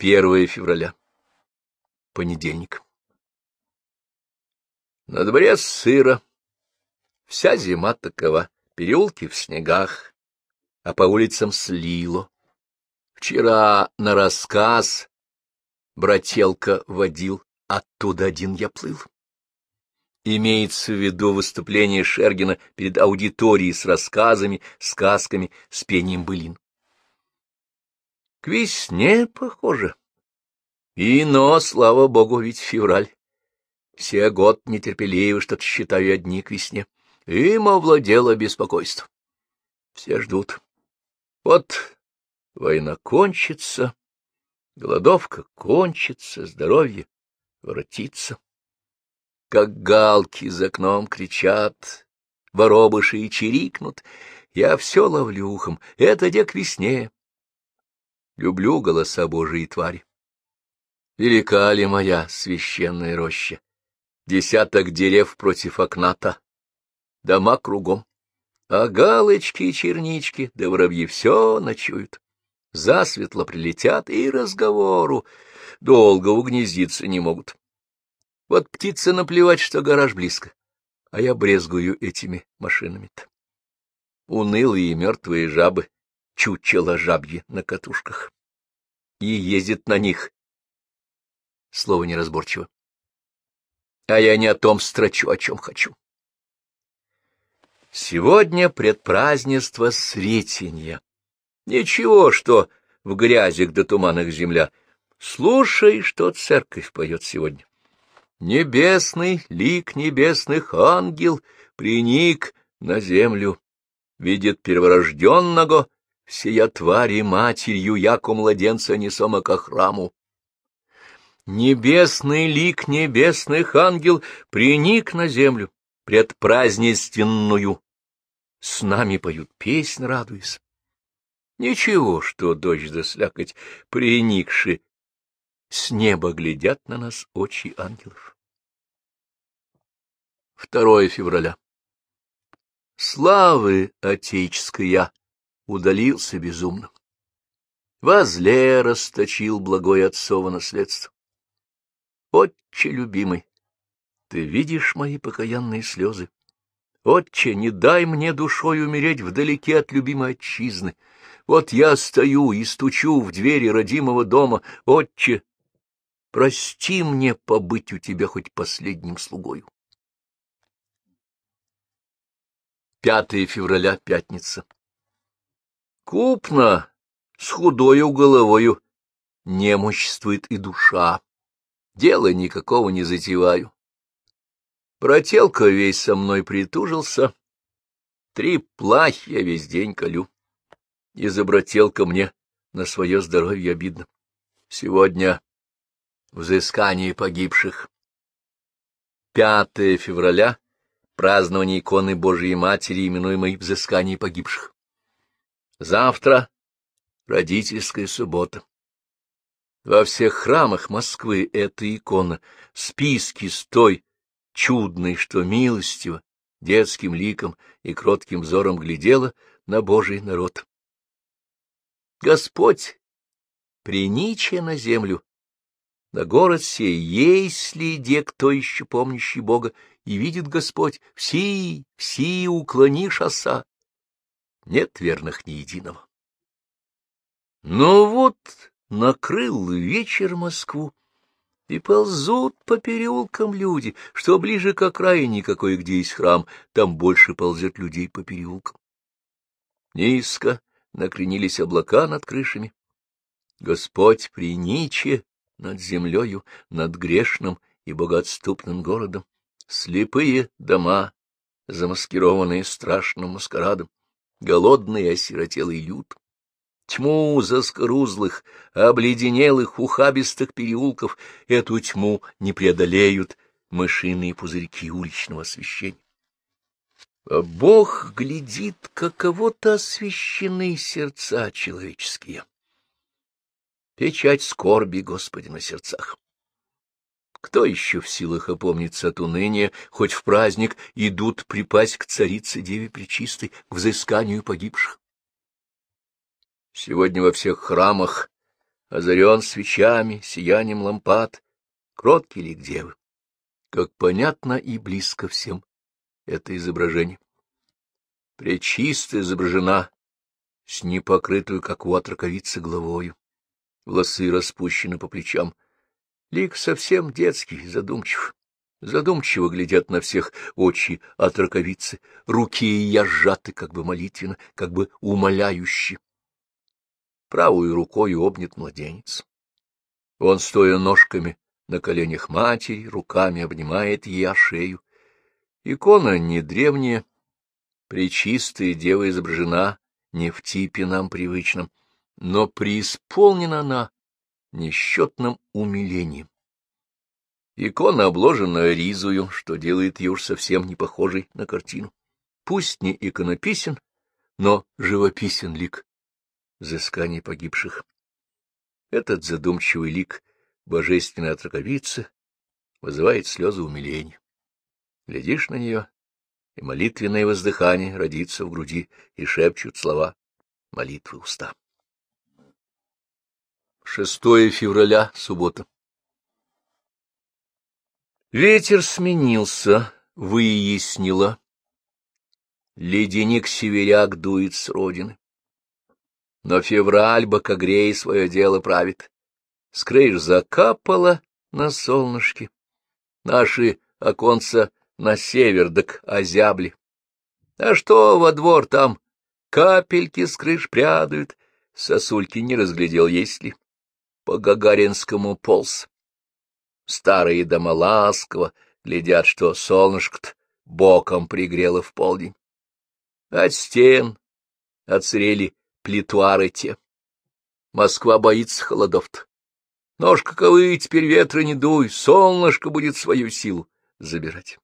1 февраля. Понедельник. На дворе сыро. Вся зима такова. Переулки в снегах, а по улицам слило. Вчера на рассказ брателка водил, оттуда один я плыл. Имеется в виду выступление Шергина перед аудиторией с рассказами, сказками, с пением былин. Весне похоже. И, но, слава богу, ведь февраль. Все год нетерпеливо что-то считаю одни к весне. Им овладело беспокойство. Все ждут. Вот война кончится, голодовка кончится, здоровье воротится. Как галки за окном кричат, воробыши и чирикнут, я все ловлю ухом, это где весне. Люблю голоса Божьи твари. Велика ли моя священная роща? Десяток дерев против окна-то, дома кругом. А галочки и чернички, да воробьи все ночуют. Засветло прилетят и разговору. Долго угнездиться не могут. Вот птицы наплевать, что гараж близко, а я брезгую этими машинами-то. Унылые мертвые жабы чучело жабье на катушках. И ездит на них. Слово неразборчиво. А я не о том строчу, о чем хочу. Сегодня предпразднество Сретенья. Ничего, что в грязях да туманах земля. Слушай, что церковь поет сегодня. Небесный лик небесных ангел приник на землю, видит перворожденного, всея твари матерью, яко младенца несома ко храму. Небесный лик небесных ангел приник на землю, предпразднественную. С нами поют песнь, радуясь. Ничего, что дождь да слякоть, приникши, с неба глядят на нас очи ангелов. 2 февраля. Славы отеческой я удалился безумно. Возле расточил благое отцово наследство. Отче любимый, ты видишь мои покаянные слезы. Отче, не дай мне душой умереть вдалеке от любимой отчизны. Вот я стою и стучу в двери родимого дома. Отче, прости мне побыть у тебя хоть последним слугою. 5 февраля, пятница. Купно, с худою головою, немоществует и душа. Дела никакого не затеваю. Брателка весь со мной притужился, три плахи весь день колю. И за брателка мне на свое здоровье обидно. Сегодня взыскание погибших. 5 февраля празднование иконы Божией Матери, именуемой «Взыскание погибших». Завтра родительская суббота. Во всех храмах Москвы эта икона, списки с той чудной, что милостиво, детским ликом и кротким взором глядела на Божий народ. Господь, приниче на землю, на город сей, есть ли где кто еще помнящий Бога, и видит Господь, все, все уклони шоса. Нет верных ни единого. Но вот накрыл вечер Москву, и ползут по переулкам люди, что ближе к окраине какой, где есть храм, там больше ползет людей по переулкам. Низко накренились облака над крышами. Господь приниче над землею, над грешным и богоотступным городом слепые дома, замаскированные страшным маскарадом, голодный осиротелый люд, тьму заскорузлых, обледенелых, ухабистых переулков, эту тьму не преодолеют мышиные пузырьки уличного освещения. А Бог глядит, каково-то освещены сердца человеческие. Печать скорби, Господи, на сердцах. Кто еще в силах опомниться от уныния, хоть в праздник идут припасть к царице Деве Пречистой, к взысканию погибших? Сегодня во всех храмах озарен свечами, сиянием лампад, кроткий лик девы. Как понятно и близко всем это изображение. Пречисто изображена с непокрытую, как у отраковицы, головою. Волосы распущены по плечам. Лик совсем детский, задумчив. Задумчиво глядят на всех очи от раковицы, руки ее сжаты, как бы молитвенно, как бы умоляюще. Правую рукой обнят младенец. Он, стоя ножками на коленях матери, руками обнимает ее шею. Икона не древняя, пречистая дева изображена не в типе нам привычном, но преисполнена она несчетным умилением. Икона обложена ризою, что делает ее уж совсем не похожей на картину. Пусть не иконописен, но живописен лик взысканий погибших. Этот задумчивый лик божественной отраковицы вызывает слезы умиления. Глядишь на нее, и молитвенное воздыхание родится в груди, и шепчут слова молитвы уста. 6 февраля, суббота. Ветер сменился, выяснило. Леденик-северяк дует с родины. Но февраль бокогрей свое дело правит. С крыш закапало на солнышке. Наши оконца на север дак озябли. А что во двор там? Капельки с крыш прядают. Сосульки не разглядел, есть ли. По Гагаринскому полз. Старые дома ласково глядят, что солнышко-то боком пригрело в полдень. От стен оцрели плитуары те. Москва боится холодов-то. Нож каковы, теперь ветра не дуй, солнышко будет свою силу забирать.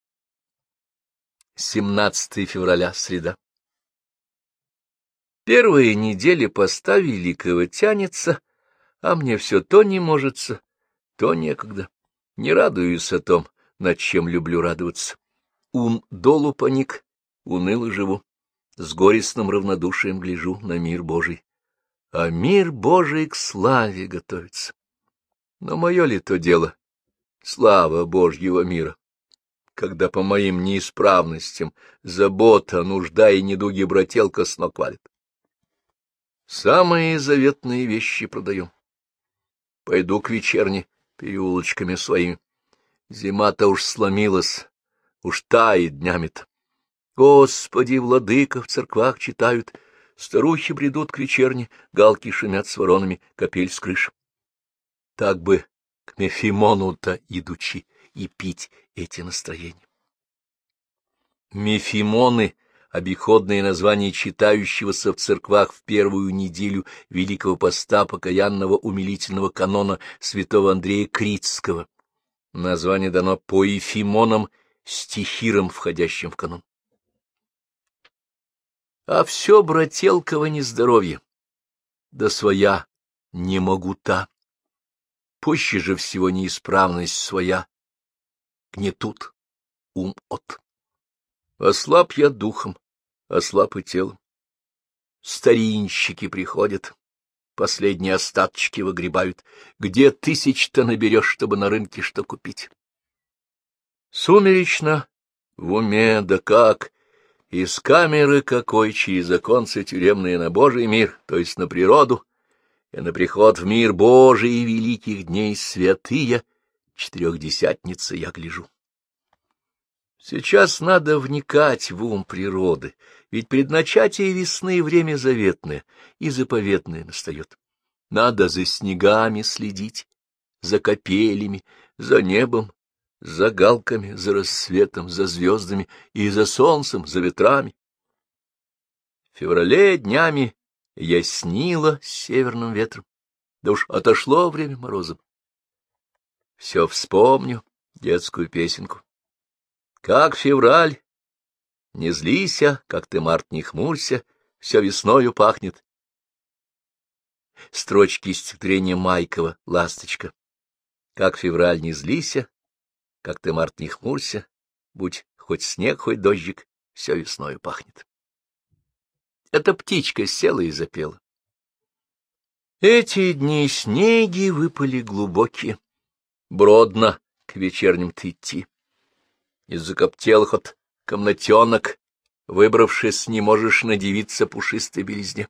17 февраля, среда. Первые недели поста великого тянется, а мне все то не можется, то некогда. Не радуюсь о том, над чем люблю радоваться. Ум долу поник, уныло живу, с горестным равнодушием гляжу на мир Божий. А мир Божий к славе готовится. Но мое ли то дело? Слава Божьего мира! Когда по моим неисправностям забота, нужда и недуги брателка с ног валит. Самые заветные вещи продаем. Пойду к вечерне, переулочками своими. Зима-то уж сломилась, уж тает днями-то. Господи, владыка в церквах читают, старухи бредут к вечерне, галки шумят с воронами, капель с крыш. Так бы к Мефимону-то идучи и пить эти настроения. Мефимоны — обиходное название читающегося в церквах в первую неделю Великого Поста покаянного умилительного канона святого Андрея Критского. Название дано по Ефимонам, стихирам, входящим в канон. А все брателково нездоровье, да своя не могу та. Пуще же всего неисправность своя, гнетут ум от. Ослаб я духом, ослаб и телом. Старинщики приходят, последние остаточки выгребают. Где тысяч-то наберешь, чтобы на рынке что купить? Сумеречно, в уме, да как, из камеры какой, через оконцы тюремные на Божий мир, то есть на природу, и на приход в мир Божий великих дней святые, четырехдесятницы я гляжу. Сейчас надо вникать в ум природы, ведь предначатие весны время заветное и заповедное настает. Надо за снегами следить, за капелями, за небом, за галками, за рассветом, за звездами и за солнцем, за ветрами. В феврале днями яснило северным ветром, да уж отошло время морозом. Все вспомню детскую песенку. Как февраль, не злися, как ты, март, не хмурься, все весною пахнет. Строчки стихотворения Майкова «Ласточка». Как февраль, не злися, как ты, март, не хмурься, будь хоть снег, хоть дождик, все весною пахнет. Эта птичка села и запела. Эти дни снеги выпали глубокие. Бродно к вечерним-то идти. Из закоптелых от комнатенок, выбравшись, не можешь надевиться пушистой белизне.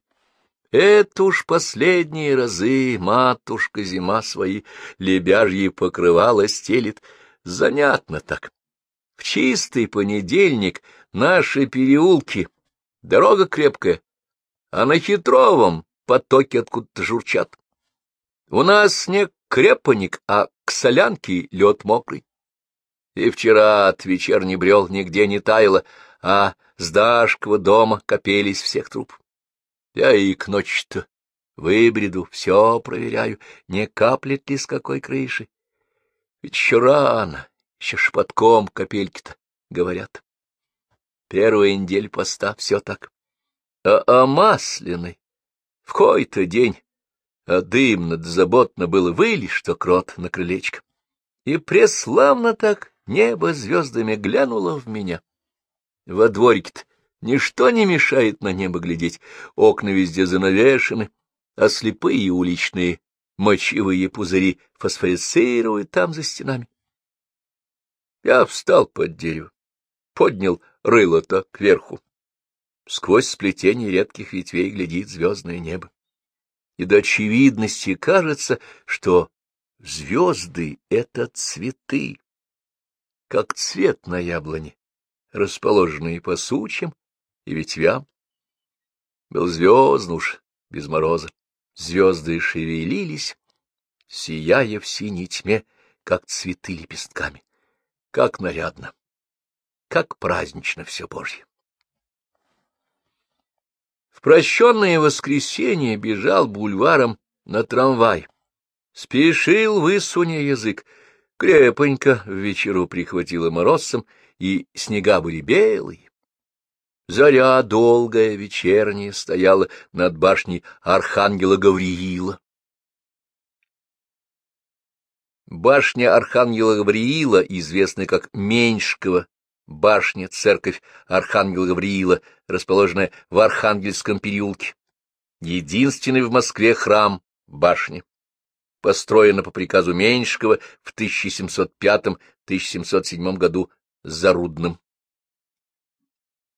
Это уж последние разы матушка зима свои лебяжьи покрывала стелит. Занятно так. В чистый понедельник наши переулки, дорога крепкая, а на хитровом потоке откуда-то журчат. У нас снег крепоник, а к солянке лед мокрый. И вчера от вечерней брел нигде не таяло, а с Дашкова дома копелись всех труп. Я и к ночи-то выбреду, все проверяю, не каплет ли с какой крыши. Ведь еще рано, еще шепотком капельки-то говорят. Первая неделя поста, все так. А о масляной в кой-то день, а дымно да заботно было выли, что крот на крылечко. И преславно так небо звездами глянуло в меня. Во дворике-то Ничто не мешает на небо глядеть, окна везде занавешены, а слепые уличные мочевые пузыри фосфорицируют там за стенами. Я встал под дерево, поднял рыло-то кверху. Сквозь сплетение редких ветвей глядит звездное небо. И до очевидности кажется, что звезды — это цветы, как цвет на яблоне, расположенные по сучьям и ветвям. Был звездно уж, без мороза. Звезды шевелились, сияя в синей тьме, как цветы лепестками. Как нарядно, как празднично все Божье. В прощенное воскресенье бежал бульваром на трамвай. Спешил, высуня язык. Крепонько в вечеру прихватило морозцем, и снега были белые, Заря долгая, вечерняя, стояла над башней Архангела Гавриила. Башня Архангела Гавриила, известная как Меньшкова башня, церковь Архангела Гавриила, расположенная в Архангельском переулке. Единственный в Москве храм башни. Построена по приказу Меньшкова в 1705-1707 году Зарудным.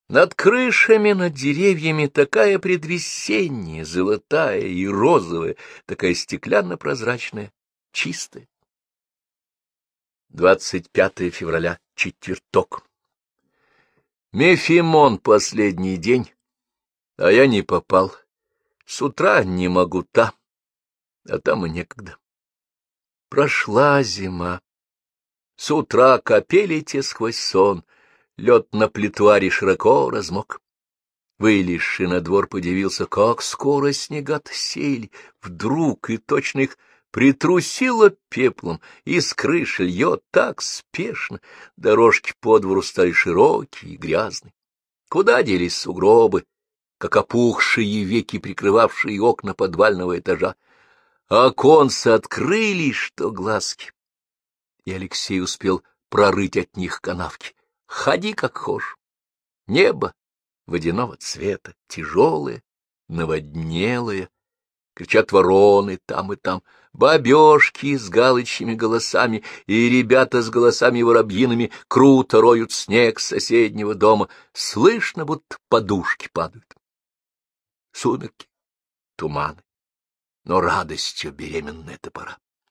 Над крышами, над деревьями такая предвесенняя, золотая и розовая, такая стеклянно-прозрачная, чистая. 25 февраля, четверток. Мефимон последний день, а я не попал. С утра не могу та, а там и некогда. Прошла зима. С утра капели те сквозь сон — Лед на плетуаре широко размок. Вылезший на двор подивился, как скоро снега-то сели. Вдруг и точно их притрусило пеплом, и с крыши льет так спешно. Дорожки по двору стали широкие и грязные. Куда делись сугробы, как опухшие веки, прикрывавшие окна подвального этажа? Оконцы открылись, что глазки. И Алексей успел прорыть от них канавки. Ходи как хошь. Небо водяного цвета, тяжелое, наводнелое. Кричат вороны там и там, бабешки с галочными голосами и ребята с голосами воробьиными круто роют снег соседнего дома. Слышно, будто подушки падают. Сумерки, туманы, но радостью беременная эта пора.